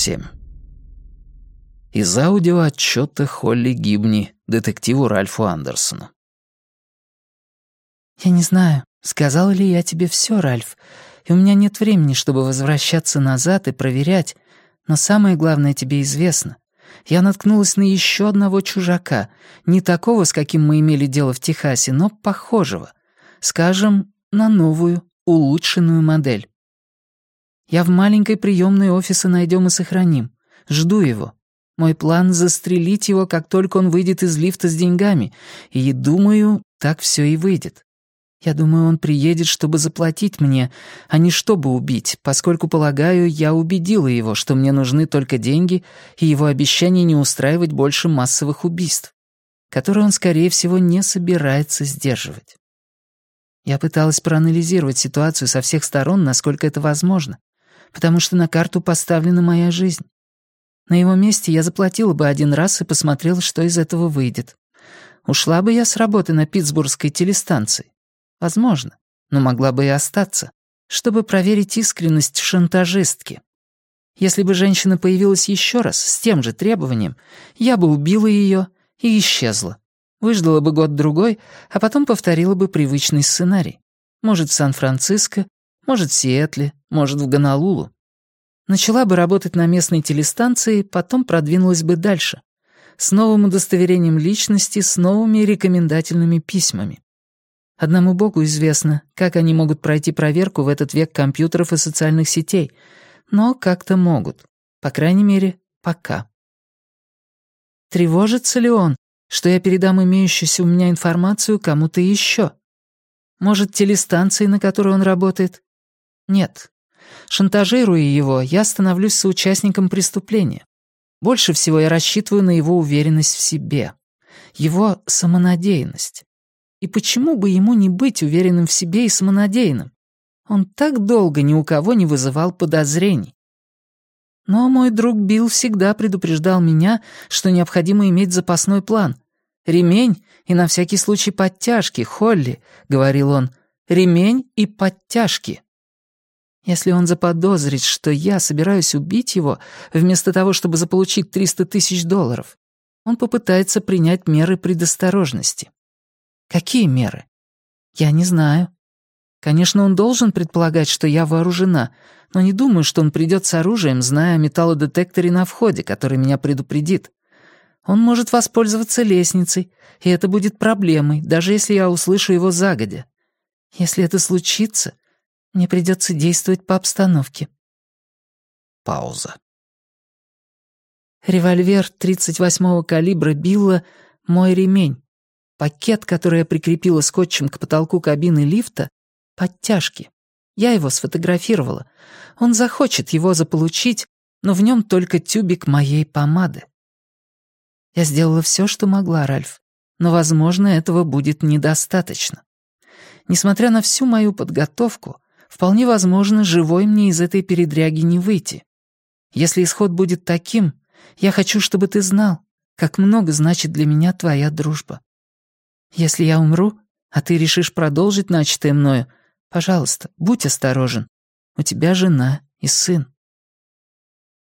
47. Из аудиоотчета Холли Гибни, детективу Ральфу Андерсону. «Я не знаю, сказала ли я тебе все, Ральф, и у меня нет времени, чтобы возвращаться назад и проверять, но самое главное тебе известно. Я наткнулась на еще одного чужака, не такого, с каким мы имели дело в Техасе, но похожего. Скажем, на новую, улучшенную модель. Я в маленькой приемной офиса найдем и сохраним. Жду его. Мой план — застрелить его, как только он выйдет из лифта с деньгами, и, думаю, так все и выйдет. Я думаю, он приедет, чтобы заплатить мне, а не чтобы убить, поскольку, полагаю, я убедила его, что мне нужны только деньги и его обещание не устраивать больше массовых убийств, которые он, скорее всего, не собирается сдерживать. Я пыталась проанализировать ситуацию со всех сторон, насколько это возможно, потому что на карту поставлена моя жизнь. На его месте я заплатила бы один раз и посмотрела, что из этого выйдет. Ушла бы я с работы на питтсбургской телестанции. Возможно, но могла бы и остаться, чтобы проверить искренность шантажистки. Если бы женщина появилась еще раз с тем же требованием, я бы убила ее и исчезла. Выждала бы год-другой, а потом повторила бы привычный сценарий. Может, Сан-Франциско, может, в Сиэтле, может, в Гонолулу. Начала бы работать на местной телестанции, потом продвинулась бы дальше. С новым удостоверением личности, с новыми рекомендательными письмами. Одному богу известно, как они могут пройти проверку в этот век компьютеров и социальных сетей, но как-то могут. По крайней мере, пока. Тревожится ли он, что я передам имеющуюся у меня информацию кому-то еще? Может, телестанции, на которой он работает? Нет. Шантажируя его, я становлюсь соучастником преступления. Больше всего я рассчитываю на его уверенность в себе, его самонадеянность. И почему бы ему не быть уверенным в себе и самонадеянным? Он так долго ни у кого не вызывал подозрений. Но мой друг Билл всегда предупреждал меня, что необходимо иметь запасной план. «Ремень и на всякий случай подтяжки, Холли», — говорил он. «Ремень и подтяжки». Если он заподозрит, что я собираюсь убить его, вместо того, чтобы заполучить 300 тысяч долларов, он попытается принять меры предосторожности. Какие меры? Я не знаю. Конечно, он должен предполагать, что я вооружена, но не думаю, что он придет с оружием, зная о металлодетекторе на входе, который меня предупредит. Он может воспользоваться лестницей, и это будет проблемой, даже если я услышу его загодя. Если это случится, мне придется действовать по обстановке. Пауза. Револьвер 38-го калибра Билла — мой ремень. Пакет, который я прикрепила скотчем к потолку кабины лифта, подтяжки. Я его сфотографировала. Он захочет его заполучить, но в нем только тюбик моей помады. Я сделала все, что могла, Ральф, но, возможно, этого будет недостаточно. Несмотря на всю мою подготовку, вполне возможно, живой мне из этой передряги не выйти. Если исход будет таким, я хочу, чтобы ты знал, как много значит для меня твоя дружба. Если я умру, а ты решишь продолжить начатое мною, пожалуйста, будь осторожен. У тебя жена и сын.